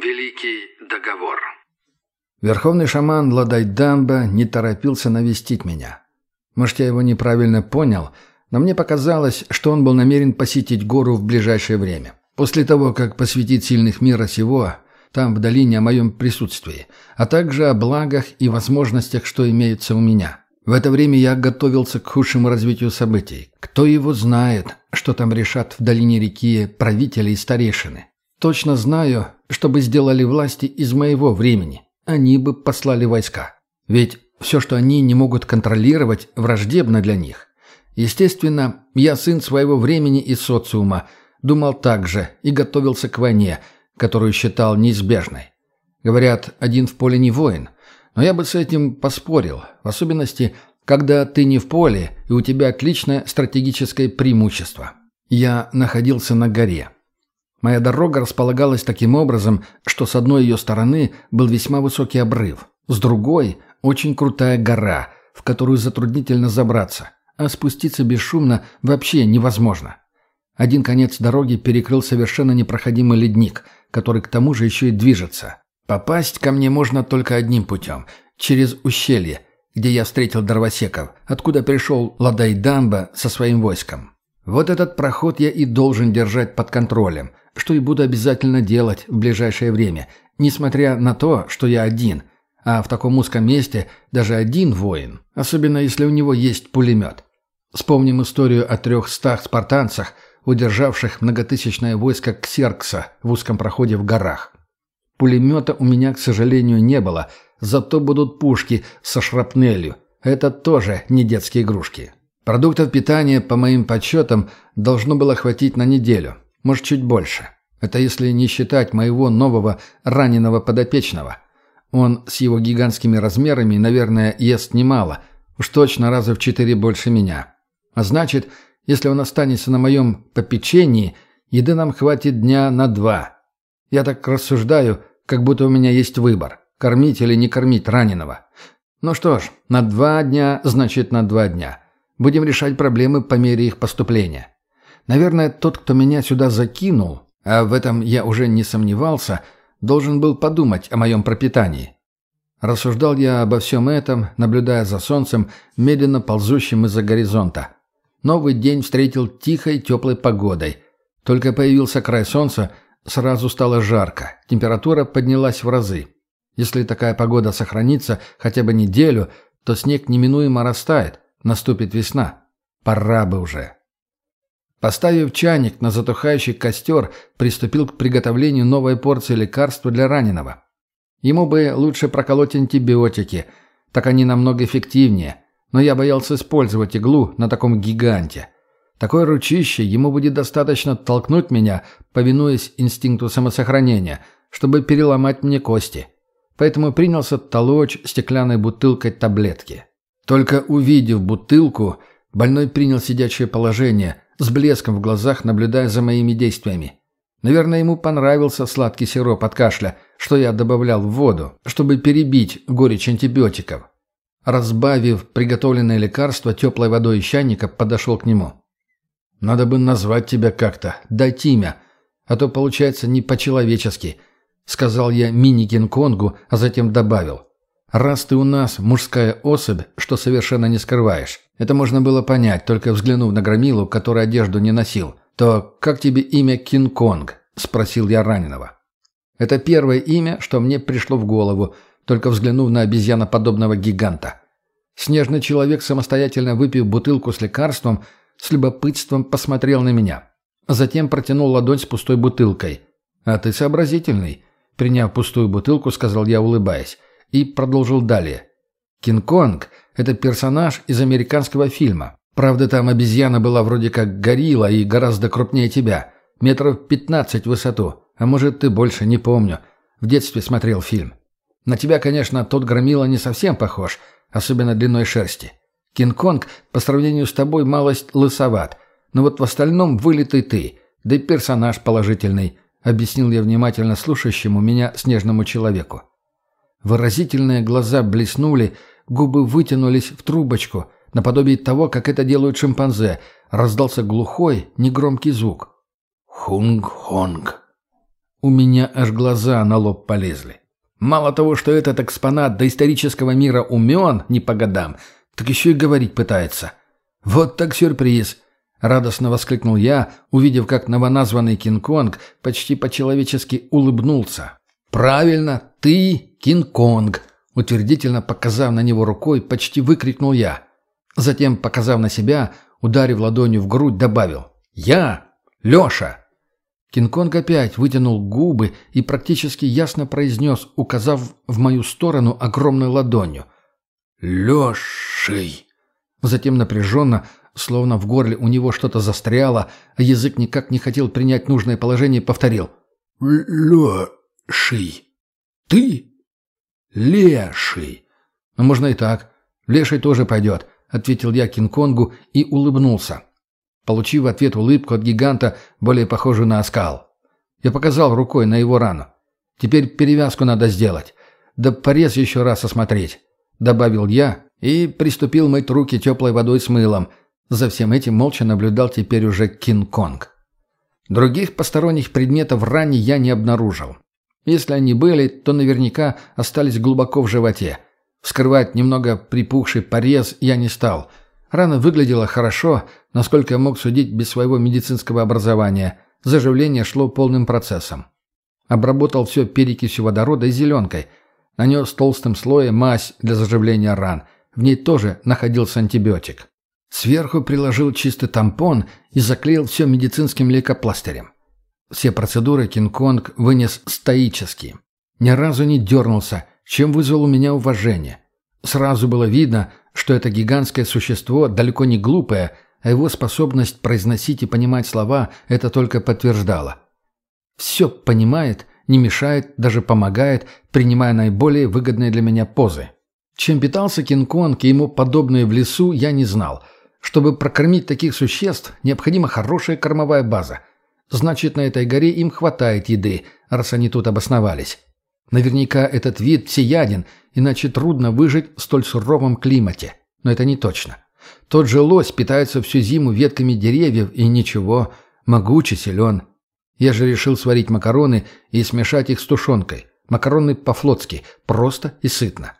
Великий договор. Верховный шаман Ладайдамба не торопился навестить меня. Может, я его неправильно понял, но мне показалось, что он был намерен посетить гору в ближайшее время. После того, как посвятит сильных мира сего, там в долине о моем присутствии, а также о благах и возможностях, что имеются у меня. В это время я готовился к худшему развитию событий. Кто его знает, что там решат в долине реки правители и старейшины. Точно знаю, что бы сделали власти из моего времени. Они бы послали войска. Ведь все, что они не могут контролировать, враждебно для них. Естественно, я сын своего времени и социума, думал так же и готовился к войне, которую считал неизбежной. Говорят, один в поле не воин. Но я бы с этим поспорил, в особенности, когда ты не в поле и у тебя отличное стратегическое преимущество. Я находился на горе. Моя дорога располагалась таким образом, что с одной ее стороны был весьма высокий обрыв, с другой – очень крутая гора, в которую затруднительно забраться, а спуститься бесшумно вообще невозможно. Один конец дороги перекрыл совершенно непроходимый ледник, который к тому же еще и движется. Попасть ко мне можно только одним путем – через ущелье, где я встретил дровосеков, откуда пришел Ладай Дамба со своим войском. Вот этот проход я и должен держать под контролем, что и буду обязательно делать в ближайшее время, несмотря на то, что я один, а в таком узком месте даже один воин, особенно если у него есть пулемет. Вспомним историю о трехстах спартанцах, удержавших многотысячное войско Ксеркса в узком проходе в горах. Пулемета у меня, к сожалению, не было, зато будут пушки со шрапнелью. Это тоже не детские игрушки. Продуктов питания, по моим подсчетам, должно было хватить на неделю – может, чуть больше. Это если не считать моего нового раненого подопечного. Он с его гигантскими размерами, наверное, ест немало. Уж точно раза в четыре больше меня. А значит, если он останется на моем попечении, еды нам хватит дня на два. Я так рассуждаю, как будто у меня есть выбор – кормить или не кормить раненого. Ну что ж, на два дня значит на два дня. Будем решать проблемы по мере их поступления. Наверное, тот, кто меня сюда закинул, а в этом я уже не сомневался, должен был подумать о моем пропитании. Рассуждал я обо всем этом, наблюдая за солнцем, медленно ползущим из-за горизонта. Новый день встретил тихой теплой погодой. Только появился край солнца, сразу стало жарко, температура поднялась в разы. Если такая погода сохранится хотя бы неделю, то снег неминуемо растает, наступит весна. Пора бы уже. Поставив чайник на затухающий костер, приступил к приготовлению новой порции лекарства для раненого. Ему бы лучше проколоть антибиотики, так они намного эффективнее, но я боялся использовать иглу на таком гиганте. Такое ручище ему будет достаточно толкнуть меня, повинуясь инстинкту самосохранения, чтобы переломать мне кости. Поэтому принялся толочь стеклянной бутылкой таблетки. Только увидев бутылку, больной принял сидячее положение – с блеском в глазах наблюдая за моими действиями. Наверное, ему понравился сладкий сироп от кашля, что я добавлял в воду, чтобы перебить горечь антибиотиков. Разбавив приготовленное лекарство теплой водой из чайника, подошел к нему. «Надо бы назвать тебя как-то, дать имя, а то получается не по-человечески», — сказал я мини-кинг-конгу, а затем добавил. «Раз ты у нас мужская особь, что совершенно не скрываешь, это можно было понять, только взглянув на Громилу, который одежду не носил. «То как тебе имя Кинг-Конг?» – спросил я раненого. Это первое имя, что мне пришло в голову, только взглянув на обезьяноподобного гиганта. Снежный человек, самостоятельно выпив бутылку с лекарством, с любопытством посмотрел на меня. Затем протянул ладонь с пустой бутылкой. «А ты сообразительный», – приняв пустую бутылку, сказал я, улыбаясь, и продолжил далее. «Кинг-Конг – это персонаж из американского фильма. Правда, там обезьяна была вроде как горилла и гораздо крупнее тебя. Метров пятнадцать в высоту. А может, ты больше, не помню. В детстве смотрел фильм. На тебя, конечно, тот громила не совсем похож, особенно длиной шерсти. Кинг-Конг по сравнению с тобой малость лысоват. Но вот в остальном вылитый ты, да и персонаж положительный, объяснил я внимательно слушающему меня снежному человеку. Выразительные глаза блеснули, Губы вытянулись в трубочку, наподобие того, как это делают шимпанзе. Раздался глухой, негромкий звук. «Хунг-хонг». У меня аж глаза на лоб полезли. Мало того, что этот экспонат доисторического мира умен не по годам, так еще и говорить пытается. Вот так сюрприз. Радостно воскликнул я, увидев, как новоназванный Кинг-Конг почти по-человечески улыбнулся. «Правильно, ты Кинг-Конг!» Утвердительно показав на него рукой, почти выкрикнул я. Затем, показав на себя, ударив ладонью в грудь, добавил «Я! Леша!» Кинг-Конг опять вытянул губы и практически ясно произнес, указав в мою сторону огромной ладонью. «Лешей!» Затем напряженно, словно в горле у него что-то застряло, язык никак не хотел принять нужное положение, повторил. «Леший! Ты? Леший!» «Ну, можно и так. Леший тоже пойдет», — ответил я Кинг-Конгу и улыбнулся получив в ответ улыбку от гиганта, более похожую на оскал. Я показал рукой на его рану. «Теперь перевязку надо сделать. Да порез еще раз осмотреть», — добавил я и приступил мыть руки теплой водой с мылом. За всем этим молча наблюдал теперь уже Кинг-Конг. Других посторонних предметов в ране я не обнаружил. Если они были, то наверняка остались глубоко в животе. Вскрывать немного припухший порез я не стал — Рана выглядела хорошо, насколько я мог судить без своего медицинского образования. Заживление шло полным процессом. Обработал все перекисью водорода и зеленкой. Нанес толстым слоем мазь для заживления ран. В ней тоже находился антибиотик. Сверху приложил чистый тампон и заклеил все медицинским лейкопластырем. Все процедуры Кинг-Конг вынес стоически. Ни разу не дернулся, чем вызвал у меня уважение. Сразу было видно, что это гигантское существо далеко не глупое, а его способность произносить и понимать слова это только подтверждало. Все понимает, не мешает, даже помогает, принимая наиболее выгодные для меня позы. Чем питался Кинг-Конг и ему подобные в лесу, я не знал. Чтобы прокормить таких существ, необходима хорошая кормовая база. Значит, на этой горе им хватает еды, раз они тут обосновались. Наверняка этот вид всеяден, иначе трудно выжить в столь суровом климате. Но это не точно. Тот же лось питается всю зиму ветками деревьев и ничего, могучий, силен. Я же решил сварить макароны и смешать их с тушенкой. Макароны по-флотски, просто и сытно.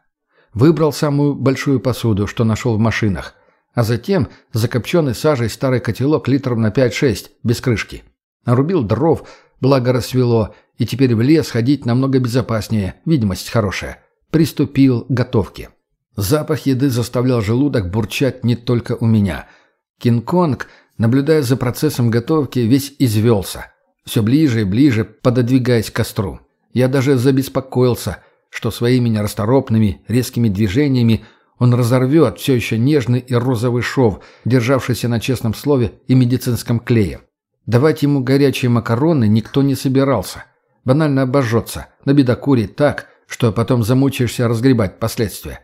Выбрал самую большую посуду, что нашел в машинах, а затем закопченный сажей старый котелок литров на 5-6, без крышки. Нарубил дров, благо рассвело, и теперь в лес ходить намного безопаснее, видимость хорошая. Приступил к готовке. Запах еды заставлял желудок бурчать не только у меня. Кинг-Конг, наблюдая за процессом готовки, весь извелся. Все ближе и ближе, пододвигаясь к костру. Я даже забеспокоился, что своими нерасторопными, резкими движениями он разорвет все еще нежный и розовый шов, державшийся на честном слове и медицинском клее. Давать ему горячие макароны никто не собирался. Банально обожжется, набедокурит так, что потом замучаешься разгребать последствия.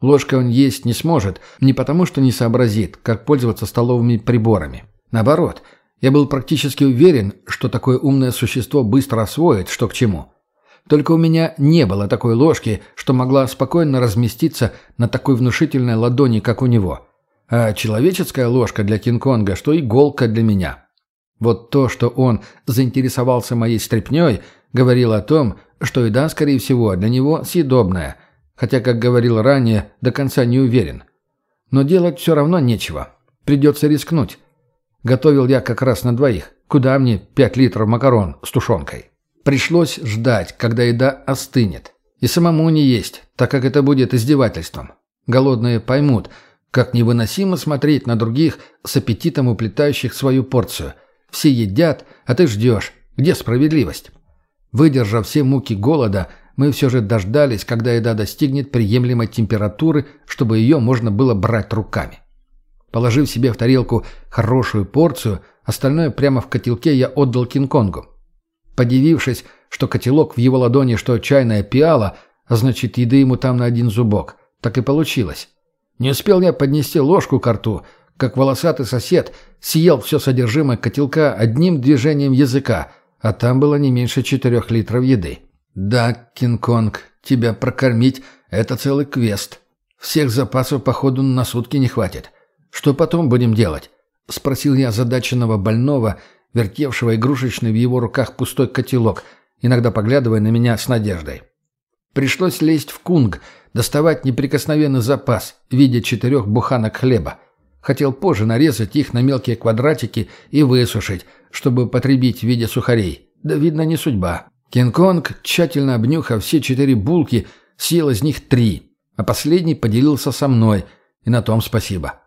Ложкой он есть не сможет, не потому что не сообразит, как пользоваться столовыми приборами. Наоборот, я был практически уверен, что такое умное существо быстро освоит, что к чему. Только у меня не было такой ложки, что могла спокойно разместиться на такой внушительной ладони, как у него. А человеческая ложка для Кинг-Конга, что иголка для меня. Вот то, что он заинтересовался моей стряпнёй – говорил о том, что еда, скорее всего, для него съедобная, хотя, как говорил ранее, до конца не уверен. Но делать все равно нечего. Придется рискнуть. Готовил я как раз на двоих. Куда мне пять литров макарон с тушенкой? Пришлось ждать, когда еда остынет. И самому не есть, так как это будет издевательством. Голодные поймут, как невыносимо смотреть на других с аппетитом уплетающих свою порцию. Все едят, а ты ждешь. Где справедливость? Выдержав все муки голода, мы все же дождались, когда еда достигнет приемлемой температуры, чтобы ее можно было брать руками. Положив себе в тарелку хорошую порцию, остальное прямо в котелке я отдал Кинг-Конгу. Подивившись, что котелок в его ладони, что чайная пиала, а значит, еды ему там на один зубок, так и получилось. Не успел я поднести ложку к рту, как волосатый сосед съел все содержимое котелка одним движением языка, а там было не меньше четырех литров еды. «Да, Кинг-Конг, тебя прокормить — это целый квест. Всех запасов, походу, на сутки не хватит. Что потом будем делать?» — спросил я задаченного больного, вертевшего игрушечный в его руках пустой котелок, иногда поглядывая на меня с надеждой. Пришлось лезть в кунг, доставать неприкосновенный запас в виде четырех буханок хлеба. Хотел позже нарезать их на мелкие квадратики и высушить, чтобы потребить в виде сухарей. Да, видно, не судьба. Кинг-Конг, тщательно обнюхав все четыре булки, съел из них три, а последний поделился со мной, и на том спасибо.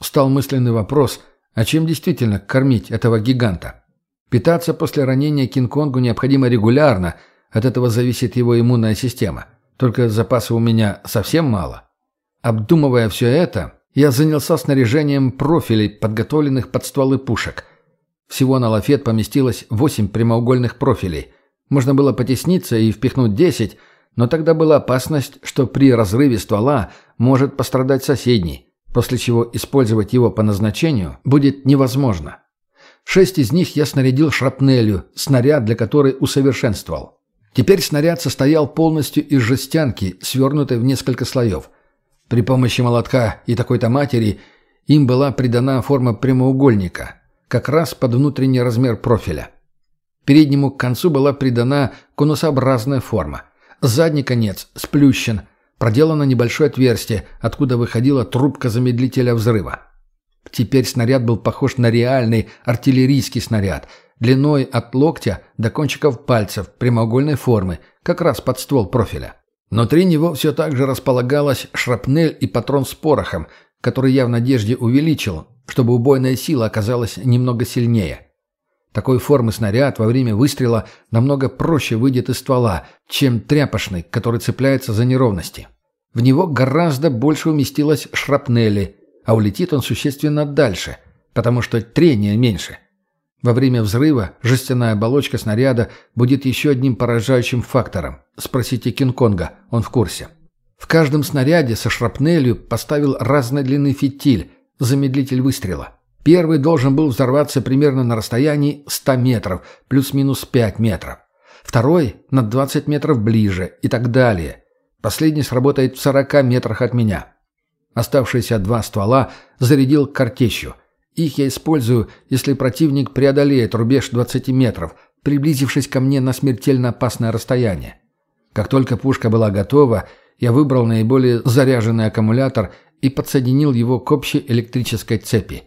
Стал мысленный вопрос, а чем действительно кормить этого гиганта? Питаться после ранения Кинг-Конгу необходимо регулярно, от этого зависит его иммунная система. Только запаса у меня совсем мало. Обдумывая все это, я занялся снаряжением профилей, подготовленных под стволы пушек. Всего на лафет поместилось восемь прямоугольных профилей. Можно было потесниться и впихнуть десять, но тогда была опасность, что при разрыве ствола может пострадать соседний, после чего использовать его по назначению будет невозможно. Шесть из них я снарядил шрапнелью, снаряд для которой усовершенствовал. Теперь снаряд состоял полностью из жестянки, свернутой в несколько слоев. При помощи молотка и такой-то матери им была придана форма прямоугольника, как раз под внутренний размер профиля. Переднему концу была придана конусообразная форма. Задний конец сплющен, проделано небольшое отверстие, откуда выходила трубка замедлителя взрыва. Теперь снаряд был похож на реальный артиллерийский снаряд, длиной от локтя до кончиков пальцев прямоугольной формы, как раз под ствол профиля. Внутри него все так же располагалась шрапнель и патрон с порохом, который я в надежде увеличил, чтобы убойная сила оказалась немного сильнее. Такой формы снаряд во время выстрела намного проще выйдет из ствола, чем тряпочный, который цепляется за неровности. В него гораздо больше уместилось шрапнели, а улетит он существенно дальше, потому что трение меньше. Во время взрыва жестяная оболочка снаряда будет еще одним поражающим фактором. Спросите Кинг-Конга, он в курсе. В каждом снаряде со шрапнелью поставил разной длины фитиль, замедлитель выстрела. Первый должен был взорваться примерно на расстоянии 100 метров, плюс-минус 5 метров. Второй – на 20 метров ближе и так далее. Последний сработает в 40 метрах от меня. Оставшиеся два ствола зарядил картечью. Их я использую, если противник преодолеет рубеж 20 метров, приблизившись ко мне на смертельно опасное расстояние. Как только пушка была готова, я выбрал наиболее заряженный аккумулятор и подсоединил его к общей электрической цепи.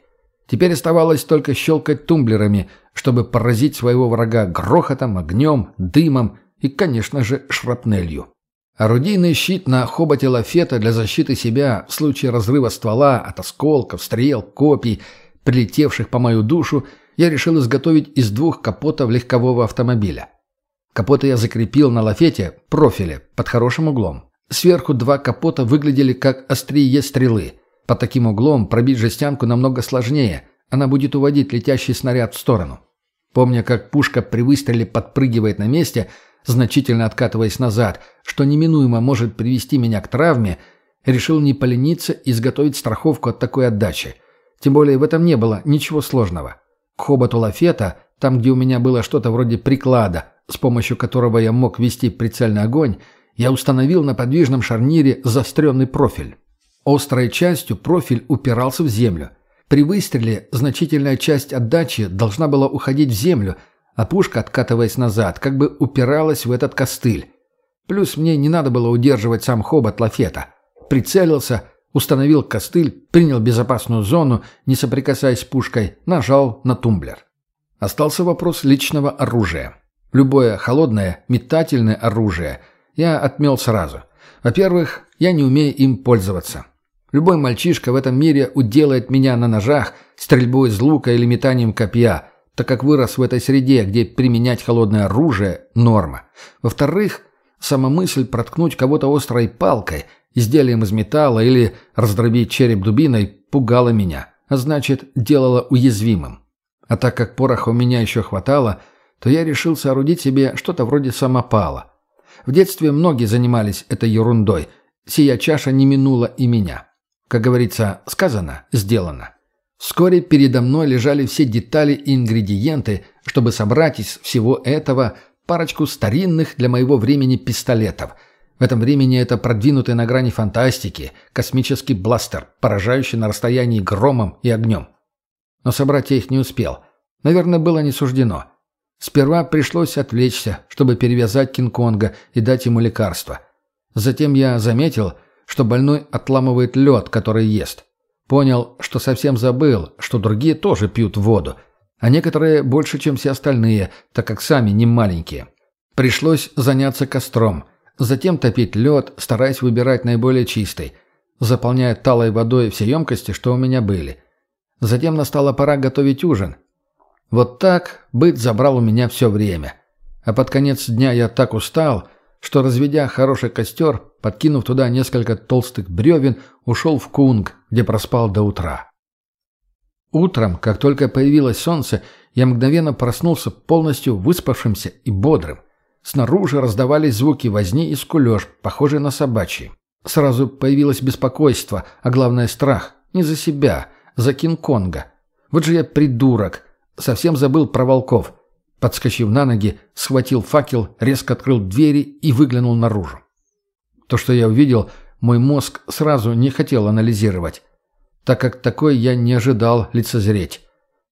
Теперь оставалось только щелкать тумблерами, чтобы поразить своего врага грохотом, огнем, дымом и, конечно же, шрапнелью. Орудийный щит на хоботе лафета для защиты себя в случае разрыва ствола от осколков, стрел, копий, прилетевших по мою душу, я решил изготовить из двух капотов легкового автомобиля. Капоты я закрепил на лафете, профиле, под хорошим углом. Сверху два капота выглядели как острие стрелы. Под таким углом пробить жестянку намного сложнее, она будет уводить летящий снаряд в сторону. Помня, как пушка при выстреле подпрыгивает на месте, значительно откатываясь назад, что неминуемо может привести меня к травме, решил не полениться и изготовить страховку от такой отдачи. Тем более в этом не было ничего сложного. К хоботу лафета, там, где у меня было что-то вроде приклада, с помощью которого я мог вести прицельный огонь, я установил на подвижном шарнире заостренный профиль. Острой частью профиль упирался в землю. При выстреле значительная часть отдачи должна была уходить в землю, а пушка, откатываясь назад, как бы упиралась в этот костыль. Плюс мне не надо было удерживать сам хобот лафета. Прицелился, установил костыль, принял безопасную зону, не соприкасаясь с пушкой, нажал на тумблер. Остался вопрос личного оружия. Любое холодное, метательное оружие я отмел сразу. Во-первых, я не умею им пользоваться. Любой мальчишка в этом мире уделает меня на ножах, стрельбой из лука или метанием копья, так как вырос в этой среде, где применять холодное оружие – норма. Во-вторых, сама мысль проткнуть кого-то острой палкой, изделием из металла или раздробить череп дубиной пугала меня, а значит, делала уязвимым. А так как пороха у меня еще хватало, то я решил соорудить себе что-то вроде самопала. В детстве многие занимались этой ерундой. Сия чаша не минула и меня. Как говорится, сказано, сделано. Вскоре передо мной лежали все детали и ингредиенты, чтобы собрать из всего этого парочку старинных для моего времени пистолетов. В этом времени это продвинутый на грани фантастики, космический бластер, поражающий на расстоянии громом и огнем. Но собрать я их не успел. Наверное, было не суждено. Сперва пришлось отвлечься, чтобы перевязать Кинг-Конга и дать ему лекарство. Затем я заметил, что больной отламывает лед, который ест. Понял, что совсем забыл, что другие тоже пьют воду, а некоторые больше, чем все остальные, так как сами не маленькие. Пришлось заняться костром, затем топить лед, стараясь выбирать наиболее чистый, заполняя талой водой все емкости, что у меня были. Затем настала пора готовить ужин. Вот так быт забрал у меня все время. А под конец дня я так устал, что, разведя хороший костер, подкинув туда несколько толстых бревен, ушел в Кунг, где проспал до утра. Утром, как только появилось солнце, я мгновенно проснулся полностью выспавшимся и бодрым. Снаружи раздавались звуки возни и скулеж, похожие на собачьи. Сразу появилось беспокойство, а главное страх. Не за себя, за Кинг-Конга. Вот же я придурок. Совсем забыл про волков. Подскочив на ноги, схватил факел, резко открыл двери и выглянул наружу. То, что я увидел, мой мозг сразу не хотел анализировать, так как такой я не ожидал лицезреть.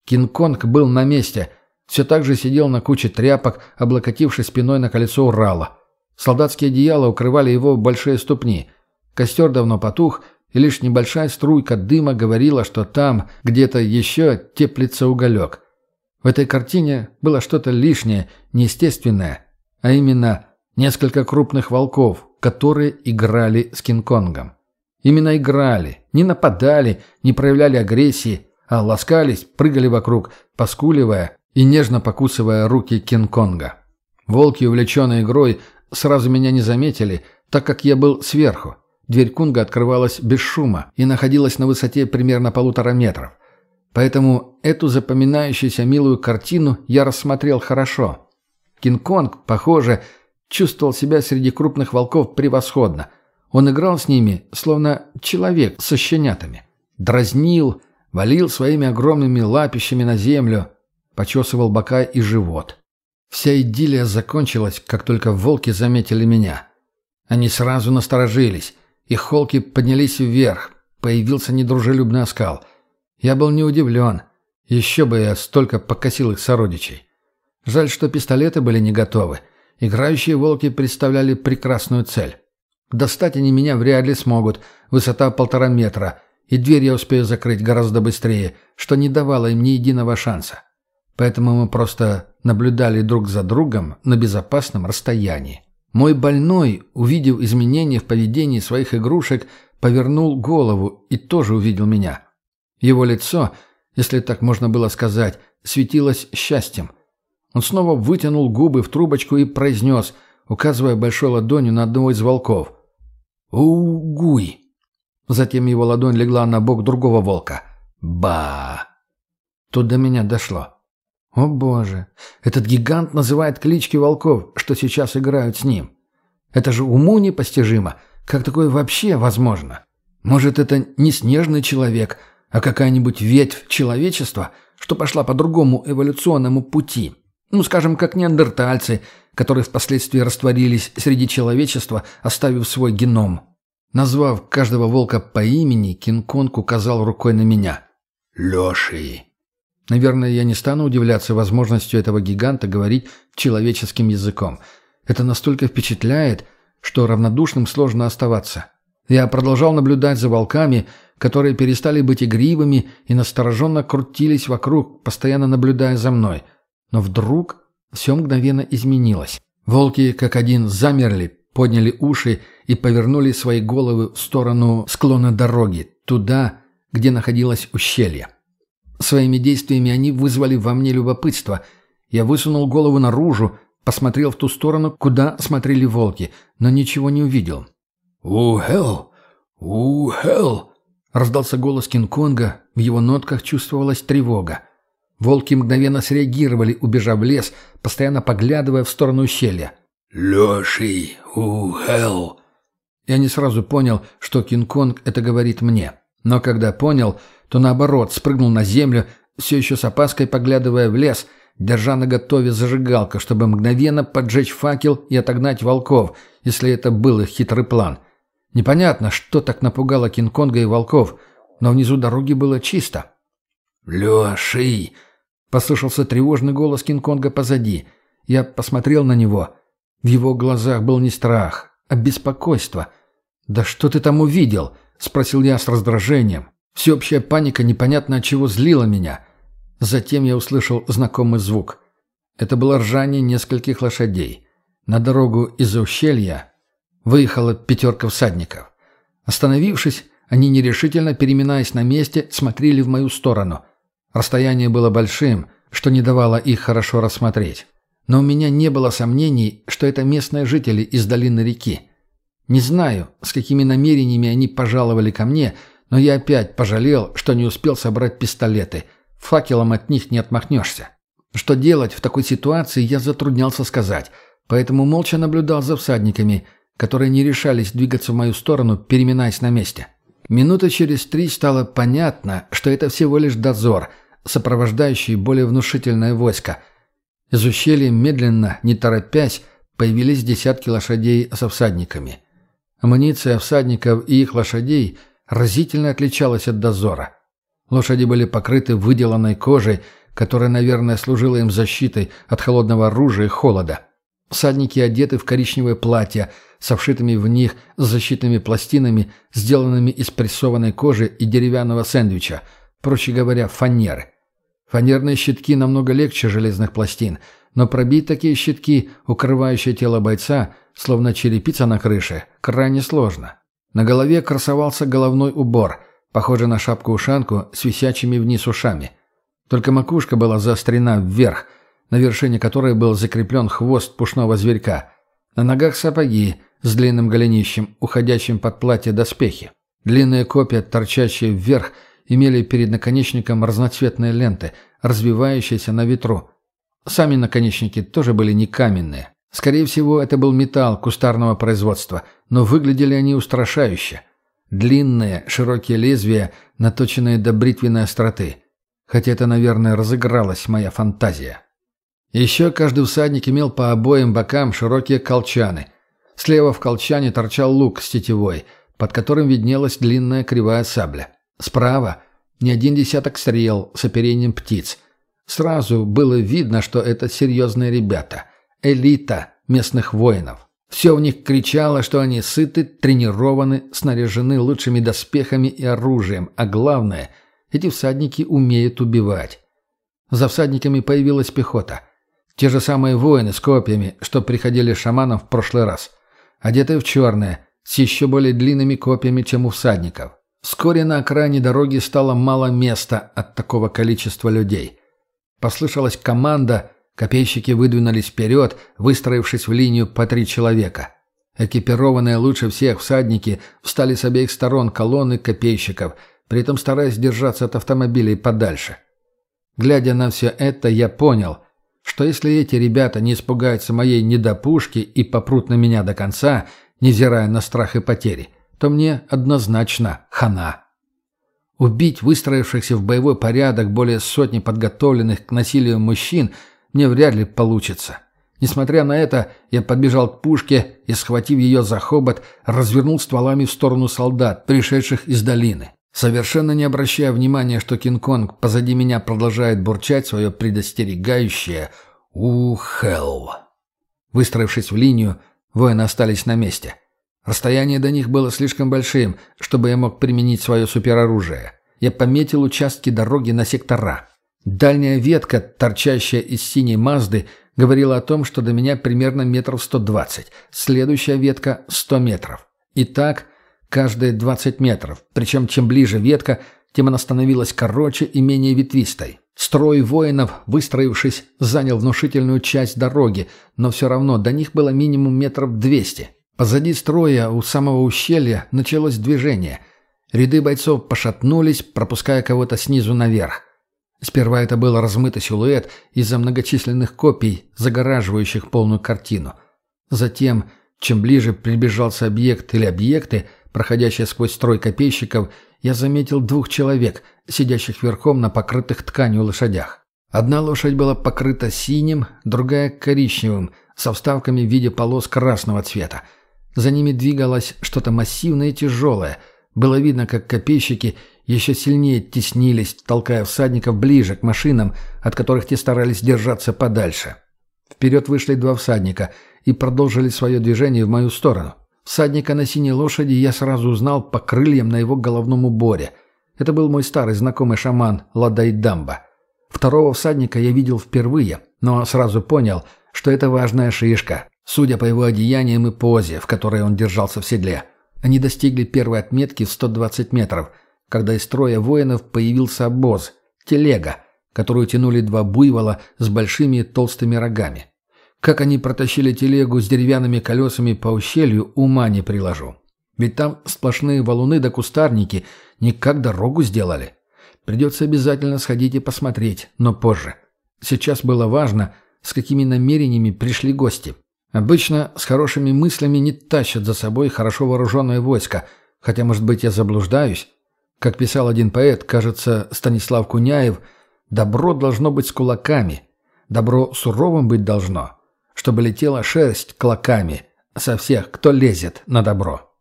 Кинг-Конг был на месте, все так же сидел на куче тряпок, облокотившись спиной на колесо Урала. Солдатские одеяла укрывали его большие ступни. Костер давно потух, и лишь небольшая струйка дыма говорила, что там, где-то еще, теплится уголек. В этой картине было что-то лишнее, неестественное, а именно несколько крупных волков, которые играли с Кинг-Конгом. Именно играли, не нападали, не проявляли агрессии, а ласкались, прыгали вокруг, поскуливая и нежно покусывая руки Кинг-Конга. Волки, увлеченные игрой, сразу меня не заметили, так как я был сверху. Дверь Кунга открывалась без шума и находилась на высоте примерно полутора метров. Поэтому эту запоминающуюся милую картину я рассмотрел хорошо. Кинг-Конг, похоже, чувствовал себя среди крупных волков превосходно. Он играл с ними, словно человек со щенятами. Дразнил, валил своими огромными лапищами на землю, почесывал бока и живот. Вся идиллия закончилась, как только волки заметили меня. Они сразу насторожились, их холки поднялись вверх, появился недружелюбный оскал – я был не удивлен. Еще бы я столько покосил их сородичей. Жаль, что пистолеты были не готовы. Играющие волки представляли прекрасную цель. Достать они меня вряд ли смогут. Высота полтора метра. И дверь я успею закрыть гораздо быстрее, что не давало им ни единого шанса. Поэтому мы просто наблюдали друг за другом на безопасном расстоянии. Мой больной, увидев изменения в поведении своих игрушек, повернул голову и тоже увидел меня. Его лицо, если так можно было сказать, светилось счастьем. Он снова вытянул губы в трубочку и произнес, указывая большой ладонью на одного из волков. «Угуй!» Затем его ладонь легла на бок другого волка. «Ба!» Тут до меня дошло. «О боже! Этот гигант называет клички волков, что сейчас играют с ним. Это же уму непостижимо. Как такое вообще возможно? Может, это не снежный человек, а какая-нибудь ветвь человечества, что пошла по другому эволюционному пути. Ну, скажем, как неандертальцы, которые впоследствии растворились среди человечества, оставив свой геном. Назвав каждого волка по имени, Кинг-Конг указал рукой на меня. «Леши!» Наверное, я не стану удивляться возможностью этого гиганта говорить человеческим языком. Это настолько впечатляет, что равнодушным сложно оставаться. Я продолжал наблюдать за волками, которые перестали быть игривыми и настороженно крутились вокруг, постоянно наблюдая за мной. Но вдруг все мгновенно изменилось. Волки, как один, замерли, подняли уши и повернули свои головы в сторону склона дороги, туда, где находилось ущелье. Своими действиями они вызвали во мне любопытство. Я высунул голову наружу, посмотрел в ту сторону, куда смотрели волки, но ничего не увидел. «У-хелл! У-хелл!» Раздался голос Кинг-Конга, в его нотках чувствовалась тревога. Волки мгновенно среагировали, убежав в лес, постоянно поглядывая в сторону ущелья. «Леший, ухел!» Я не сразу понял, что Кинг-Конг это говорит мне. Но когда понял, то наоборот, спрыгнул на землю, все еще с опаской поглядывая в лес, держа на готове зажигалка, чтобы мгновенно поджечь факел и отогнать волков, если это был их хитрый план – Непонятно, что так напугало Кинг-Конга и волков, но внизу дороги было чисто. «Леший!» Послышался тревожный голос Кинг-Конга позади. Я посмотрел на него. В его глазах был не страх, а беспокойство. «Да что ты там увидел?» — спросил я с раздражением. Всеобщая паника непонятно от чего злила меня. Затем я услышал знакомый звук. Это было ржание нескольких лошадей. На дорогу из ущелья выехала пятерка всадников. Остановившись, они нерешительно, переминаясь на месте, смотрели в мою сторону. Расстояние было большим, что не давало их хорошо рассмотреть. Но у меня не было сомнений, что это местные жители из долины реки. Не знаю, с какими намерениями они пожаловали ко мне, но я опять пожалел, что не успел собрать пистолеты. Факелом от них не отмахнешься. Что делать в такой ситуации, я затруднялся сказать, поэтому молча наблюдал за всадниками, которые не решались двигаться в мою сторону, переминаясь на месте. Минуты через три стало понятно, что это всего лишь дозор, сопровождающий более внушительное войско. Из ущелья медленно, не торопясь, появились десятки лошадей со всадниками. Амуниция всадников и их лошадей разительно отличалась от дозора. Лошади были покрыты выделанной кожей, которая, наверное, служила им защитой от холодного оружия и холода. Всадники одеты в коричневое платье со вшитыми в них защитными пластинами, сделанными из прессованной кожи и деревянного сэндвича, проще говоря, фанеры. Фанерные щитки намного легче железных пластин, но пробить такие щитки, укрывающие тело бойца, словно черепица на крыше, крайне сложно. На голове красовался головной убор, похожий на шапку-ушанку с висячими вниз ушами – только макушка была заострена вверх, на вершине которой был закреплен хвост пушного зверька. На ногах сапоги с длинным голенищем, уходящим под платье доспехи. Длинные копья, торчащие вверх, имели перед наконечником разноцветные ленты, развивающиеся на ветру. Сами наконечники тоже были не каменные. Скорее всего, это был металл кустарного производства, но выглядели они устрашающе. Длинные, широкие лезвия, наточенные до бритвенной остроты – Хотя это, наверное, разыгралась моя фантазия. Еще каждый всадник имел по обоим бокам широкие колчаны. Слева в колчане торчал лук с тетивой, под которым виднелась длинная кривая сабля. Справа не один десяток стрел с оперением птиц. Сразу было видно, что это серьезные ребята. Элита местных воинов. Все у них кричало, что они сыты, тренированы, снаряжены лучшими доспехами и оружием, а главное – эти всадники умеют убивать. За всадниками появилась пехота. Те же самые воины с копьями, что приходили шаманам в прошлый раз. Одетые в черное, с еще более длинными копьями, чем у всадников. Вскоре на окраине дороги стало мало места от такого количества людей. Послышалась команда, копейщики выдвинулись вперед, выстроившись в линию по три человека. Экипированные лучше всех всадники встали с обеих сторон колонны копейщиков – при этом стараясь держаться от автомобилей подальше. Глядя на все это, я понял, что если эти ребята не испугаются моей недопушки и попрут на меня до конца, невзирая на страх и потери, то мне однозначно хана. Убить выстроившихся в боевой порядок более сотни подготовленных к насилию мужчин мне вряд ли получится. Несмотря на это, я подбежал к пушке и, схватив ее за хобот, развернул стволами в сторону солдат, пришедших из долины. Совершенно не обращая внимания, что Кинг-Конг позади меня продолжает бурчать свое предостерегающее «Ухел». Выстроившись в линию, воины остались на месте. Расстояние до них было слишком большим, чтобы я мог применить свое супероружие. Я пометил участки дороги на сектора. Дальняя ветка, торчащая из синей Мазды, говорила о том, что до меня примерно метров сто двадцать. Следующая ветка — сто метров. Итак, каждые 20 метров, причем чем ближе ветка, тем она становилась короче и менее ветвистой. Строй воинов, выстроившись, занял внушительную часть дороги, но все равно до них было минимум метров 200. Позади строя у самого ущелья началось движение. Ряды бойцов пошатнулись, пропуская кого-то снизу наверх. Сперва это был размытый силуэт из-за многочисленных копий, загораживающих полную картину. Затем, чем ближе приближался объект или объекты, Проходящая сквозь строй копейщиков, я заметил двух человек, сидящих верхом на покрытых тканью лошадях. Одна лошадь была покрыта синим, другая — коричневым, со вставками в виде полос красного цвета. За ними двигалось что-то массивное и тяжелое. Было видно, как копейщики еще сильнее теснились, толкая всадников ближе к машинам, от которых те старались держаться подальше. Вперед вышли два всадника и продолжили свое движение в мою сторону. Всадника на синей лошади я сразу узнал по крыльям на его головном уборе. Это был мой старый знакомый шаман Ладайдамба. Второго всадника я видел впервые, но сразу понял, что это важная шишка, судя по его одеяниям и позе, в которой он держался в седле. Они достигли первой отметки в 120 метров, когда из строя воинов появился обоз, телега, которую тянули два буйвола с большими толстыми рогами. Как они протащили телегу с деревянными колесами по ущелью, ума не приложу. Ведь там сплошные валуны да кустарники, никак дорогу сделали. Придется обязательно сходить и посмотреть, но позже. Сейчас было важно, с какими намерениями пришли гости. Обычно с хорошими мыслями не тащат за собой хорошо вооруженное войско, хотя, может быть, я заблуждаюсь. Как писал один поэт, кажется, Станислав Куняев, «добро должно быть с кулаками, добро суровым быть должно» чтобы летела шерсть клоками со всех, кто лезет на добро.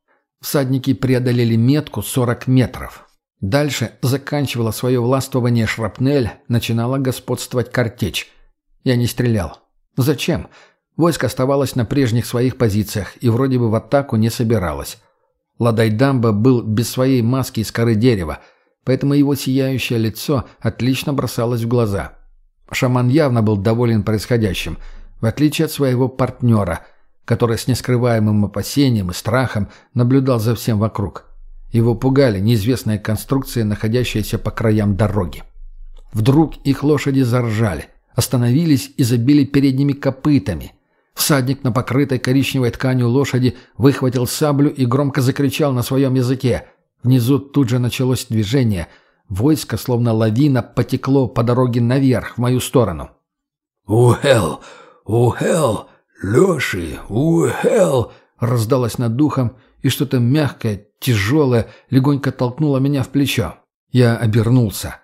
Всадники преодолели метку 40 метров. Дальше заканчивала свое властвование шрапнель, начинала господствовать картечь. Я не стрелял. Зачем? Войско оставалось на прежних своих позициях и вроде бы в атаку не собиралось. Ладайдамба был без своей маски из коры дерева, поэтому его сияющее лицо отлично бросалось в глаза. Шаман явно был доволен происходящим – в отличие от своего партнера, который с нескрываемым опасением и страхом наблюдал за всем вокруг. Его пугали неизвестные конструкции, находящиеся по краям дороги. Вдруг их лошади заржали, остановились и забили передними копытами. Всадник на покрытой коричневой тканью лошади выхватил саблю и громко закричал на своем языке. Внизу тут же началось движение. Войско, словно лавина, потекло по дороге наверх, в мою сторону. «Ухел! «Ухел! Леши! Ухел!» раздалось над духом, и что-то мягкое, тяжелое легонько толкнуло меня в плечо. Я обернулся.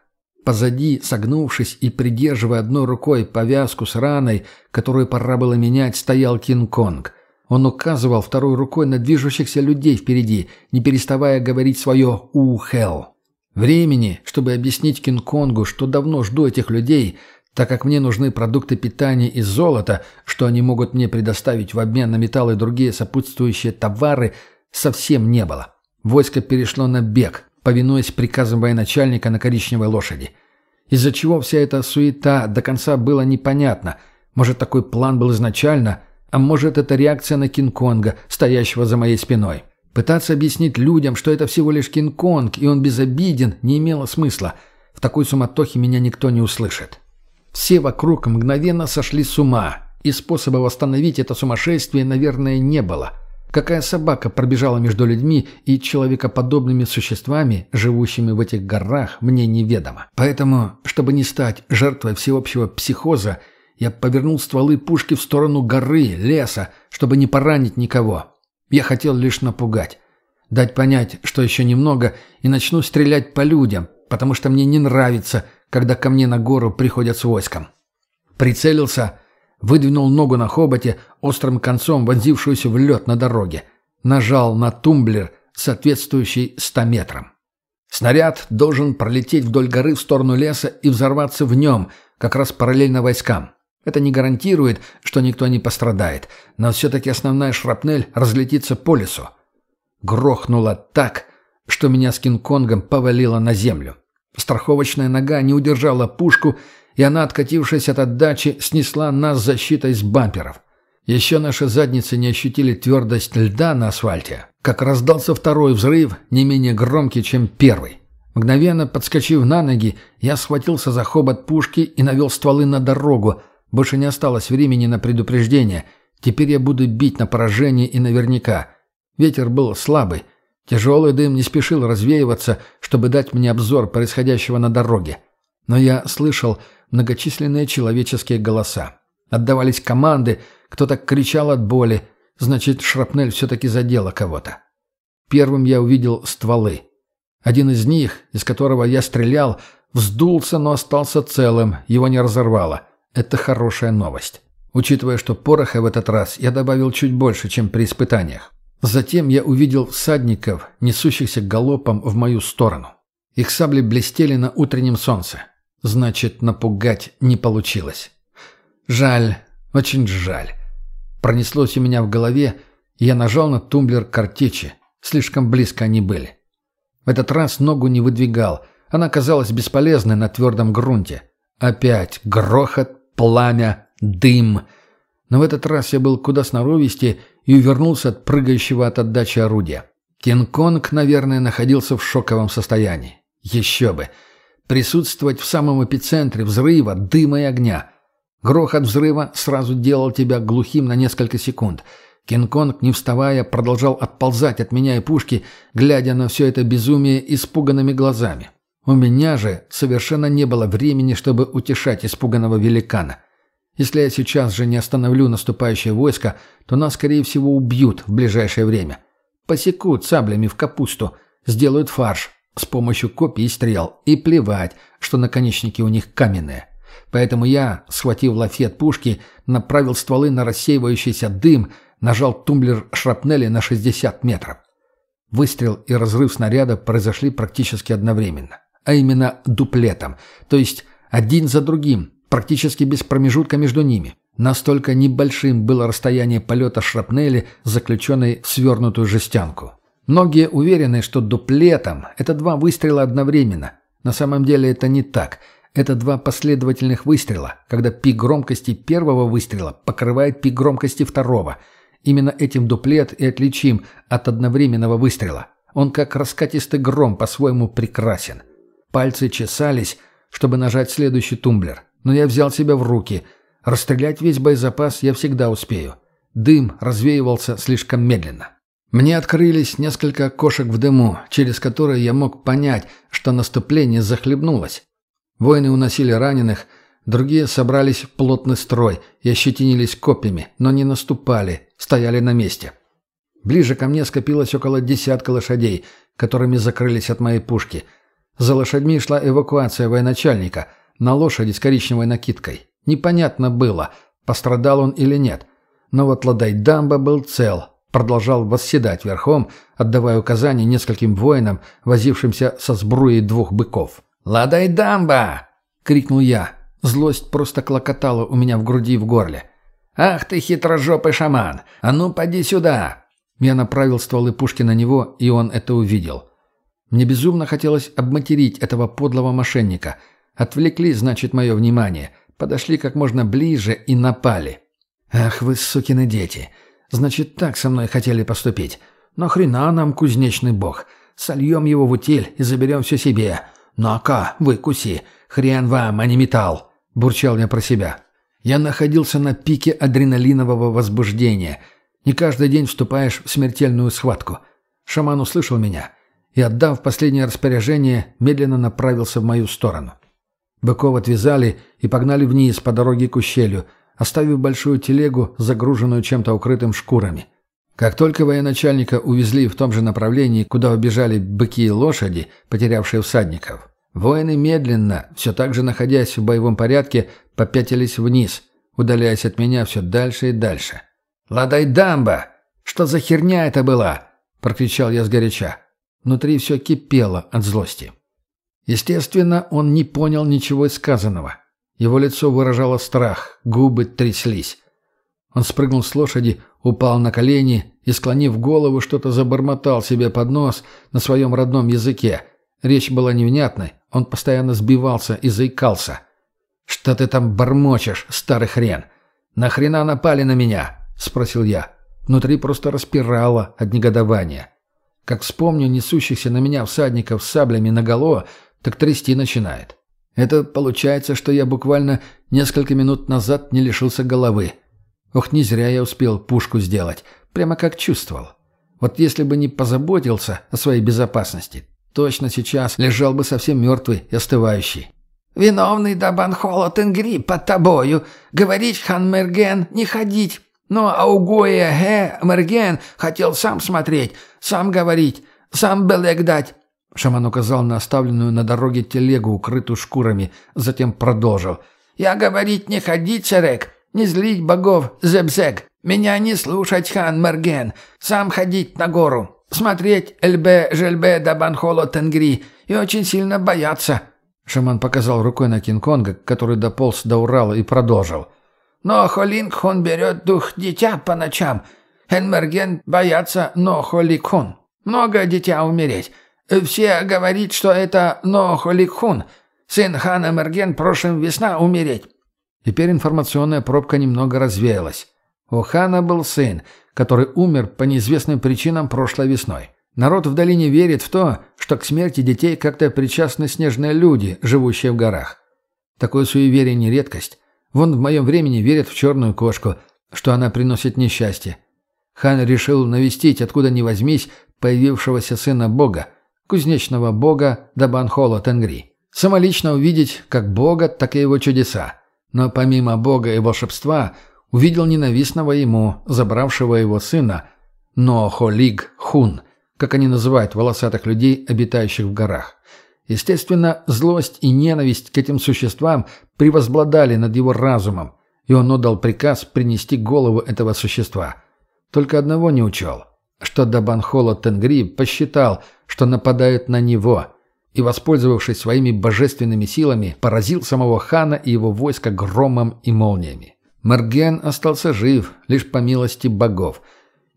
Позади, согнувшись и придерживая одной рукой повязку с раной, которую пора было менять, стоял Кинг-Конг. Он указывал второй рукой на движущихся людей впереди, не переставая говорить свое «Ухел». Времени, чтобы объяснить Кинг-Конгу, что давно жду этих людей – так как мне нужны продукты питания из золота, что они могут мне предоставить в обмен на металлы и другие сопутствующие товары, совсем не было. Войско перешло на бег, повинуясь приказам военачальника на коричневой лошади. Из-за чего вся эта суета до конца было непонятно. Может, такой план был изначально, а может, это реакция на Кинг-Конга, стоящего за моей спиной. Пытаться объяснить людям, что это всего лишь Кинг-Конг, и он безобиден, не имело смысла. В такой суматохе меня никто не услышит. Все вокруг мгновенно сошли с ума, и способа восстановить это сумасшествие, наверное, не было. Какая собака пробежала между людьми и человекоподобными существами, живущими в этих горах, мне неведомо. Поэтому, чтобы не стать жертвой всеобщего психоза, я повернул стволы пушки в сторону горы, леса, чтобы не поранить никого. Я хотел лишь напугать. Дать понять, что еще немного, и начну стрелять по людям, потому что мне не нравится – когда ко мне на гору приходят с войском. Прицелился, выдвинул ногу на хоботе, острым концом вонзившуюся в лед на дороге. Нажал на тумблер, соответствующий 100 метрам. Снаряд должен пролететь вдоль горы в сторону леса и взорваться в нем, как раз параллельно войскам. Это не гарантирует, что никто не пострадает, но все-таки основная шрапнель разлетится по лесу. Грохнуло так, что меня с Кинг-Конгом повалило на землю. Страховочная нога не удержала пушку, и она, откатившись от отдачи, снесла нас защитой с бамперов. Еще наши задницы не ощутили твердость льда на асфальте, как раздался второй взрыв, не менее громкий, чем первый. Мгновенно подскочив на ноги, я схватился за хобот пушки и навел стволы на дорогу. Больше не осталось времени на предупреждение. Теперь я буду бить на поражение и наверняка. Ветер был слабый, Тяжелый дым не спешил развеиваться, чтобы дать мне обзор происходящего на дороге. Но я слышал многочисленные человеческие голоса. Отдавались команды, кто-то кричал от боли, значит, шрапнель все-таки задела кого-то. Первым я увидел стволы. Один из них, из которого я стрелял, вздулся, но остался целым, его не разорвало. Это хорошая новость. Учитывая, что пороха в этот раз я добавил чуть больше, чем при испытаниях. Затем я увидел всадников, несущихся галопом в мою сторону. Их сабли блестели на утреннем солнце. Значит, напугать не получилось. Жаль, очень жаль. Пронеслось у меня в голове, и я нажал на тумблер картечи. Слишком близко они были. В этот раз ногу не выдвигал. Она казалась бесполезной на твердом грунте. Опять грохот, пламя, дым. Но в этот раз я был куда сноровистее и увернулся от прыгающего от отдачи орудия. Кинг-Конг, наверное, находился в шоковом состоянии. Еще бы. Присутствовать в самом эпицентре взрыва, дыма и огня. Грохот взрыва сразу делал тебя глухим на несколько секунд. Кинг-Конг, не вставая, продолжал отползать от меня и пушки, глядя на все это безумие испуганными глазами. У меня же совершенно не было времени, чтобы утешать испуганного великана. Если я сейчас же не остановлю наступающее войско, то нас, скорее всего, убьют в ближайшее время. Посекут саблями в капусту, сделают фарш с помощью копий и стрел, и плевать, что наконечники у них каменные. Поэтому я, схватив лафет пушки, направил стволы на рассеивающийся дым, нажал тумблер шрапнели на 60 метров. Выстрел и разрыв снаряда произошли практически одновременно, а именно дуплетом, то есть один за другим, практически без промежутка между ними. Настолько небольшим было расстояние полета шрапнели, заключенной в свернутую жестянку. Многие уверены, что дуплетом – это два выстрела одновременно. На самом деле это не так. Это два последовательных выстрела, когда пик громкости первого выстрела покрывает пик громкости второго. Именно этим дуплет и отличим от одновременного выстрела. Он как раскатистый гром по-своему прекрасен. Пальцы чесались, чтобы нажать следующий тумблер но я взял себя в руки. Расстрелять весь боезапас я всегда успею. Дым развеивался слишком медленно. Мне открылись несколько окошек в дыму, через которые я мог понять, что наступление захлебнулось. Воины уносили раненых, другие собрались в плотный строй и ощетинились копьями, но не наступали, стояли на месте. Ближе ко мне скопилось около десятка лошадей, которыми закрылись от моей пушки. За лошадьми шла эвакуация военачальника – на лошади с коричневой накидкой. Непонятно было, пострадал он или нет. Но вот Ладайдамба был цел, продолжал восседать верхом, отдавая указания нескольким воинам, возившимся со сбруей двух быков. «Ладайдамба!» — крикнул я. Злость просто клокотала у меня в груди и в горле. «Ах ты хитрожопый шаман! А ну, поди сюда!» Я направил стволы пушки на него, и он это увидел. Мне безумно хотелось обматерить этого подлого мошенника — Отвлекли, значит, мое внимание. Подошли как можно ближе и напали. Ах вы, сукины дети. Значит, так со мной хотели поступить. Но хрена нам кузнечный бог. Сольем его в утиль и заберем все себе. Ну-ка, выкуси. Хрен вам, а не металл. Бурчал я про себя. Я находился на пике адреналинового возбуждения. Не каждый день вступаешь в смертельную схватку. Шаман услышал меня и, отдав последнее распоряжение, медленно направился в мою сторону. Быков отвязали и погнали вниз по дороге к ущелью, оставив большую телегу, загруженную чем-то укрытым шкурами. Как только военачальника увезли в том же направлении, куда убежали быки и лошади, потерявшие всадников, воины медленно, все так же находясь в боевом порядке, попятились вниз, удаляясь от меня все дальше и дальше. «Ладай дамба! Что за херня это была?» – прокричал я сгоряча. Внутри все кипело от злости. Естественно, он не понял ничего сказанного. Его лицо выражало страх, губы тряслись. Он спрыгнул с лошади, упал на колени и, склонив голову, что-то забормотал себе под нос на своем родном языке. Речь была невнятной, он постоянно сбивался и заикался. «Что ты там бормочешь, старый хрен? Нахрена напали на меня?» — спросил я. Внутри просто распирало от негодования. Как вспомню несущихся на меня всадников с саблями наголо, так трясти начинает. Это получается, что я буквально несколько минут назад не лишился головы. Ох, не зря я успел пушку сделать, прямо как чувствовал. Вот если бы не позаботился о своей безопасности, точно сейчас лежал бы совсем мертвый и остывающий. «Виновный Дабан Холотенгри под тобою. Говорить, хан Мерген, не ходить. Но Аугоя Ге Мерген хотел сам смотреть, сам говорить, сам белек дать. Шаман указал на оставленную на дороге телегу, укрытую шкурами, затем продолжил. «Я говорить не ходить, Серек, не злить богов, Зебзек. Меня не слушать, хан Мерген, сам ходить на гору. смотреть Эльбе Жельбе да Банхоло Тенгри и очень сильно бояться». Шаман показал рукой на Кинг-Конга, который дополз до Урала и продолжил. «Но Холинг берет дух дитя по ночам. Энмерген боятся Нохоликхун. Много дитя умереть. Все говорит, что это Нохоликхун. Сын хана Мерген прошлым весна умереть». Теперь информационная пробка немного развеялась. У хана был сын, который умер по неизвестным причинам прошлой весной. Народ в долине верит в то, что к смерти детей как-то причастны снежные люди, живущие в горах. Такое суеверие не редкость. Вон в моем времени верят в черную кошку, что она приносит несчастье. Хан решил навестить, откуда ни возьмись, появившегося сына бога, кузнечного бога Дабанхола Тенгри. Самолично увидеть как бога, так и его чудеса. Но помимо бога и волшебства, увидел ненавистного ему, забравшего его сына, Нохолиг Хун, как они называют волосатых людей, обитающих в горах. Естественно, злость и ненависть к этим существам превозбладали над его разумом, и он отдал приказ принести голову этого существа – только одного не учел, что Дабанхоло Тенгри посчитал, что нападают на него, и, воспользовавшись своими божественными силами, поразил самого хана и его войско громом и молниями. Мерген остался жив, лишь по милости богов.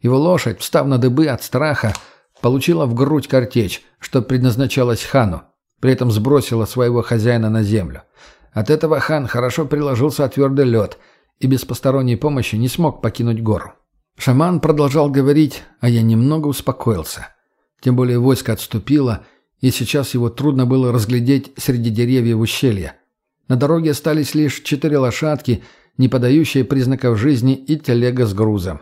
Его лошадь, встав на дыбы от страха, получила в грудь картечь, что предназначалась хану, при этом сбросила своего хозяина на землю. От этого хан хорошо приложился о твердый лед и без посторонней помощи не смог покинуть гору. Шаман продолжал говорить, а я немного успокоился. Тем более войско отступило, и сейчас его трудно было разглядеть среди деревьев ущелья. На дороге остались лишь четыре лошадки, не подающие признаков жизни, и телега с грузом.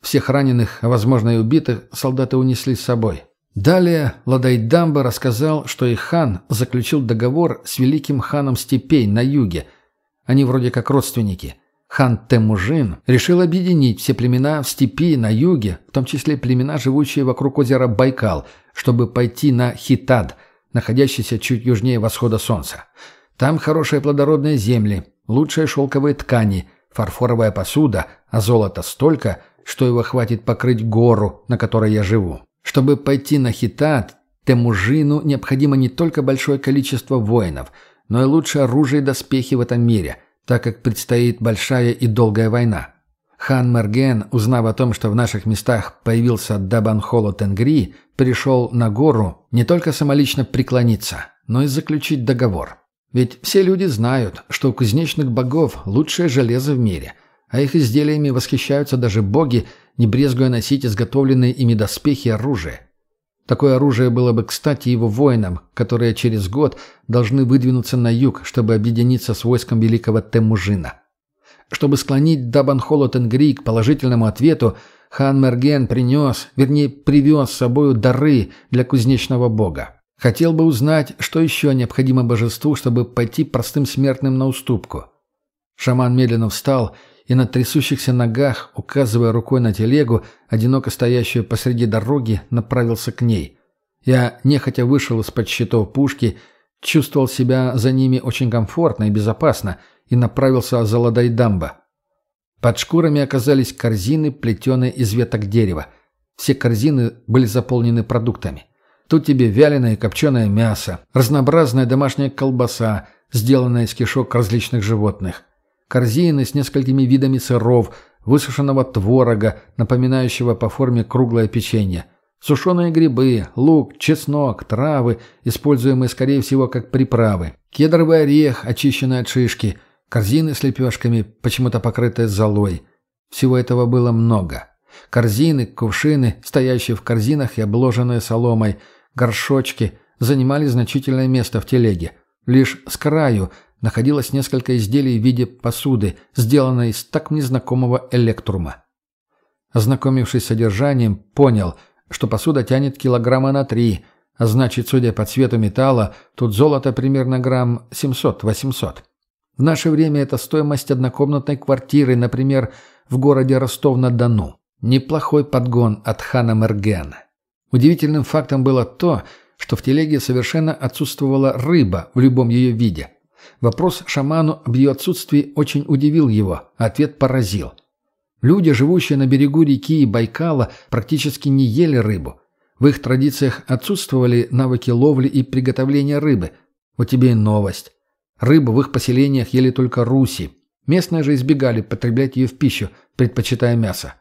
Всех раненых, а возможно и убитых, солдаты унесли с собой. Далее Ладайдамба рассказал, что их хан заключил договор с великим ханом степей на юге. Они вроде как родственники – Хан Темужин решил объединить все племена в степи на юге, в том числе племена, живущие вокруг озера Байкал, чтобы пойти на Хитад, находящийся чуть южнее восхода солнца. Там хорошие плодородные земли, лучшие шелковые ткани, фарфоровая посуда, а золота столько, что его хватит покрыть гору, на которой я живу. Чтобы пойти на Хитад, Темужину необходимо не только большое количество воинов, но и лучшее оружие и доспехи в этом мире – так как предстоит большая и долгая война. Хан Мерген, узнав о том, что в наших местах появился Дабанхоло Тенгри, пришел на гору не только самолично преклониться, но и заключить договор. Ведь все люди знают, что у кузнечных богов лучшее железо в мире, а их изделиями восхищаются даже боги, не брезгуя носить изготовленные ими доспехи и оружие. Такое оружие было бы кстати его воинам, которые через год должны выдвинуться на юг, чтобы объединиться с войском великого Темужина. Чтобы склонить Дабанхоло Тенгри к положительному ответу, хан Мерген принес, вернее привез с собою дары для кузнечного бога. Хотел бы узнать, что еще необходимо божеству, чтобы пойти простым смертным на уступку. Шаман медленно встал и на трясущихся ногах, указывая рукой на телегу, одиноко стоящую посреди дороги, направился к ней. Я нехотя вышел из-под щитов пушки, чувствовал себя за ними очень комфортно и безопасно и направился за Ладайдамба. Под шкурами оказались корзины, плетеные из веток дерева. Все корзины были заполнены продуктами. Тут тебе вяленое и копченое мясо, разнообразная домашняя колбаса, сделанная из кишок различных животных – корзины с несколькими видами сыров, высушенного творога, напоминающего по форме круглое печенье, сушеные грибы, лук, чеснок, травы, используемые, скорее всего, как приправы, кедровый орех, очищенный от шишки, корзины с лепешками, почему-то покрытые золой. Всего этого было много. Корзины, кувшины, стоящие в корзинах и обложенные соломой, горшочки занимали значительное место в телеге. Лишь с краю – находилось несколько изделий в виде посуды, сделанной из так незнакомого электрума. Ознакомившись с содержанием, понял, что посуда тянет килограмма на три, а значит, судя по цвету металла, тут золото примерно грамм 700-800. В наше время это стоимость однокомнатной квартиры, например, в городе Ростов-на-Дону. Неплохой подгон от хана Мергена. Удивительным фактом было то, что в телеге совершенно отсутствовала рыба в любом ее виде – Вопрос шаману об ее отсутствии очень удивил его, ответ поразил. Люди, живущие на берегу реки и Байкала, практически не ели рыбу. В их традициях отсутствовали навыки ловли и приготовления рыбы. Вот тебе и новость. Рыбу в их поселениях ели только руси. Местные же избегали потреблять ее в пищу, предпочитая мясо.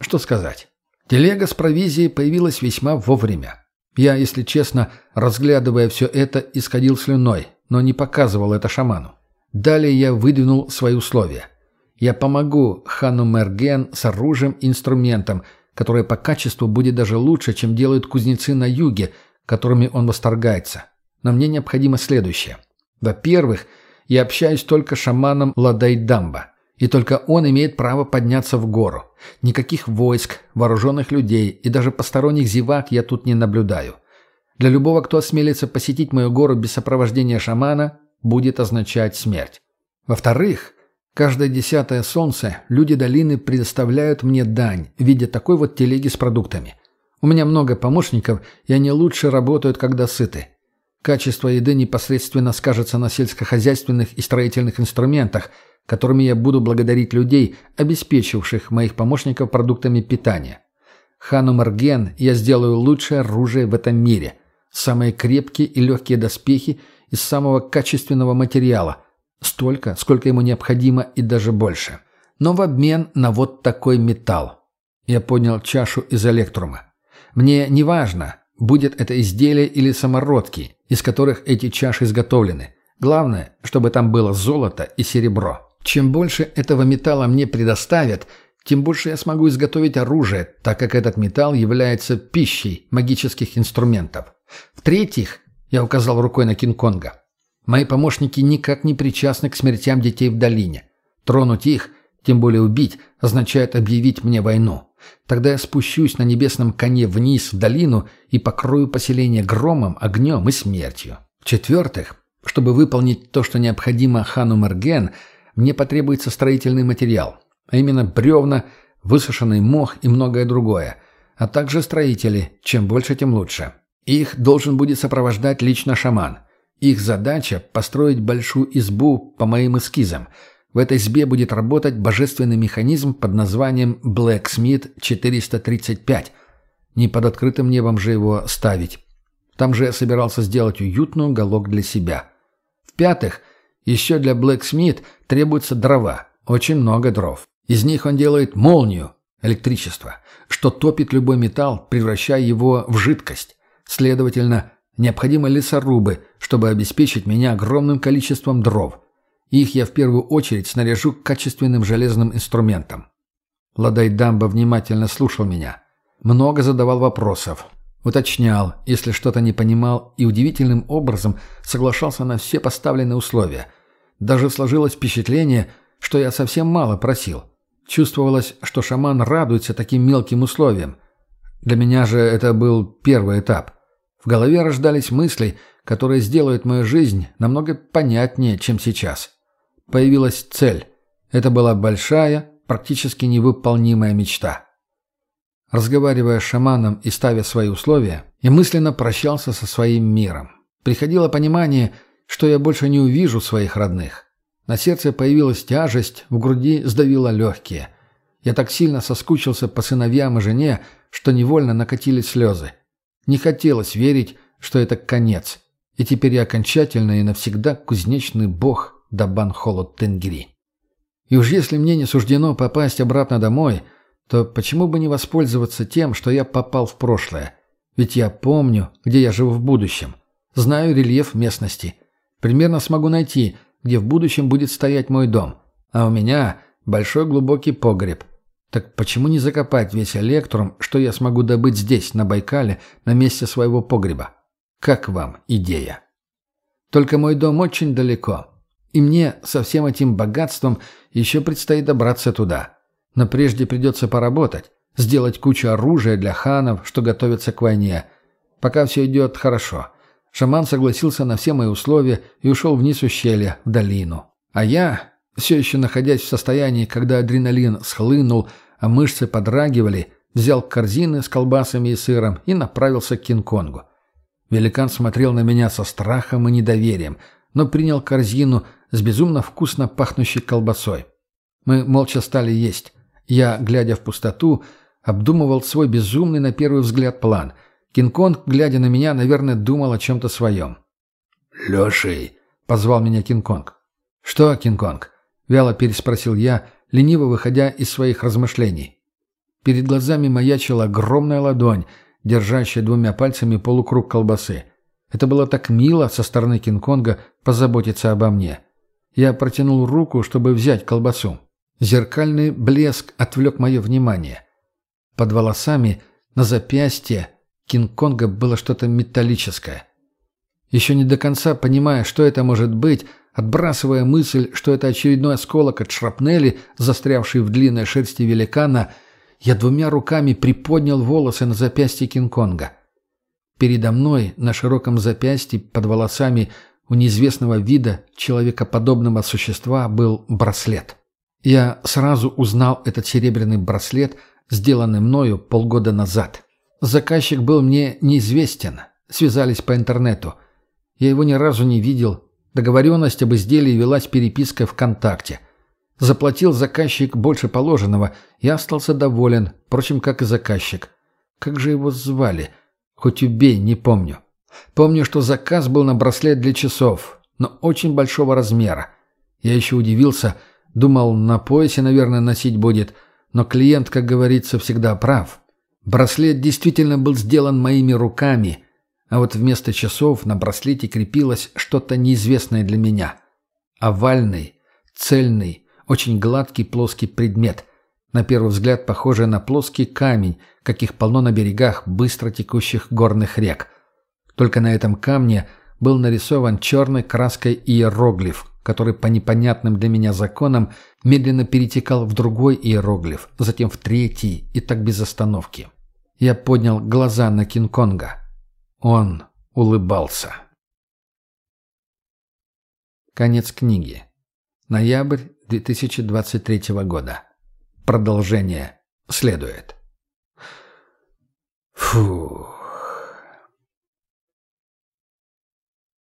Что сказать? Телега с провизией появилась весьма вовремя. Я, если честно, разглядывая все это, исходил слюной, но не показывал это шаману. Далее я выдвинул свои условия. Я помогу хану Мерген с оружием и инструментом, которое по качеству будет даже лучше, чем делают кузнецы на юге, которыми он восторгается. Но мне необходимо следующее. Во-первых, я общаюсь только с шаманом Ладайдамба. И только он имеет право подняться в гору. Никаких войск, вооруженных людей и даже посторонних зевак я тут не наблюдаю. Для любого, кто осмелится посетить мою гору без сопровождения шамана, будет означать смерть. Во-вторых, каждое десятое солнце люди долины предоставляют мне дань в виде такой вот телеги с продуктами. У меня много помощников, и они лучше работают, когда сыты. Качество еды непосредственно скажется на сельскохозяйственных и строительных инструментах, которыми я буду благодарить людей, обеспечивших моих помощников продуктами питания. Хану Марген я сделаю лучшее оружие в этом мире. Самые крепкие и легкие доспехи из самого качественного материала. Столько, сколько ему необходимо и даже больше. Но в обмен на вот такой металл. Я поднял чашу из электрума. Мне не важно, будет это изделие или самородки, из которых эти чаши изготовлены. Главное, чтобы там было золото и серебро. Чем больше этого металла мне предоставят, тем больше я смогу изготовить оружие, так как этот металл является пищей магических инструментов. В-третьих, я указал рукой на Кинг-Конга, мои помощники никак не причастны к смертям детей в долине. Тронуть их, тем более убить, означает объявить мне войну. Тогда я спущусь на небесном коне вниз в долину и покрою поселение громом, огнем и смертью. В-четвертых, чтобы выполнить то, что необходимо хану Мерген, мне потребуется строительный материал, а именно бревна, высушенный мох и многое другое, а также строители, чем больше, тем лучше. Их должен будет сопровождать лично шаман. Их задача – построить большую избу по моим эскизам. В этой избе будет работать божественный механизм под названием Blacksmith 435. Не под открытым небом же его ставить. Там же я собирался сделать уютный уголок для себя. В-пятых, еще для Blacksmith требуются дрова. Очень много дров. Из них он делает молнию, электричество, что топит любой металл, превращая его в жидкость. Следовательно, необходимы лесорубы, чтобы обеспечить меня огромным количеством дров. Их я в первую очередь снаряжу качественным железным инструментом. Ладай Дамба внимательно слушал меня. Много задавал вопросов. Уточнял, если что-то не понимал, и удивительным образом соглашался на все поставленные условия. Даже сложилось впечатление, что я совсем мало просил. Чувствовалось, что шаман радуется таким мелким условиям. Для меня же это был первый этап – в голове рождались мысли, которые сделают мою жизнь намного понятнее, чем сейчас. Появилась цель. Это была большая, практически невыполнимая мечта. Разговаривая с шаманом и ставя свои условия, я мысленно прощался со своим миром. Приходило понимание, что я больше не увижу своих родных. На сердце появилась тяжесть, в груди сдавило легкие. Я так сильно соскучился по сыновьям и жене, что невольно накатили слезы. Не хотелось верить, что это конец, и теперь я окончательно и навсегда кузнечный бог Дабан Холод Тенгири. И уж если мне не суждено попасть обратно домой, то почему бы не воспользоваться тем, что я попал в прошлое? Ведь я помню, где я живу в будущем. Знаю рельеф местности. Примерно смогу найти, где в будущем будет стоять мой дом. А у меня большой глубокий погреб, так почему не закопать весь электрум, что я смогу добыть здесь, на Байкале, на месте своего погреба? Как вам идея? Только мой дом очень далеко. И мне со всем этим богатством еще предстоит добраться туда. Но прежде придется поработать, сделать кучу оружия для ханов, что готовятся к войне. Пока все идет хорошо. Шаман согласился на все мои условия и ушел вниз ущелья, в долину. А я, все еще находясь в состоянии, когда адреналин схлынул, а мышцы подрагивали, взял корзины с колбасами и сыром и направился к Кинг-Конгу. Великан смотрел на меня со страхом и недоверием, но принял корзину с безумно вкусно пахнущей колбасой. Мы молча стали есть. Я, глядя в пустоту, обдумывал свой безумный на первый взгляд план. Кинг-Конг, глядя на меня, наверное, думал о чем-то своем. «Леший!» — позвал меня Кинг-Конг. «Что, Кинг-Конг?» — вяло переспросил я, лениво выходя из своих размышлений. Перед глазами маячила огромная ладонь, держащая двумя пальцами полукруг колбасы. Это было так мило со стороны Кинг-Конга позаботиться обо мне. Я протянул руку, чтобы взять колбасу. Зеркальный блеск отвлек мое внимание. Под волосами, на запястье Кинг-Конга было что-то металлическое. Еще не до конца понимая, что это может быть, отбрасывая мысль, что это очередной осколок от шрапнели, застрявший в длинной шерсти великана, я двумя руками приподнял волосы на запястье Кинг-Конга. Передо мной, на широком запястье, под волосами у неизвестного вида человекоподобного существа был браслет. Я сразу узнал этот серебряный браслет, сделанный мною полгода назад. Заказчик был мне неизвестен. Связались по интернету. Я его ни разу не видел. Договоренность об изделии велась перепиской ВКонтакте. Заплатил заказчик больше положенного. Я остался доволен, впрочем, как и заказчик. Как же его звали? Хоть убей, не помню. Помню, что заказ был на браслет для часов, но очень большого размера. Я еще удивился, думал, на поясе, наверное, носить будет, но клиент, как говорится, всегда прав. Браслет действительно был сделан моими руками – а вот вместо часов на браслете крепилось что-то неизвестное для меня. Овальный, цельный, очень гладкий плоский предмет, на первый взгляд похожий на плоский камень, каких полно на берегах быстро текущих горных рек. Только на этом камне был нарисован черной краской иероглиф, который по непонятным для меня законам медленно перетекал в другой иероглиф, затем в третий и так без остановки. Я поднял глаза на Кинг-Конга. Он улыбался. Конец книги. Ноябрь 2023 года. Продолжение следует. Фух.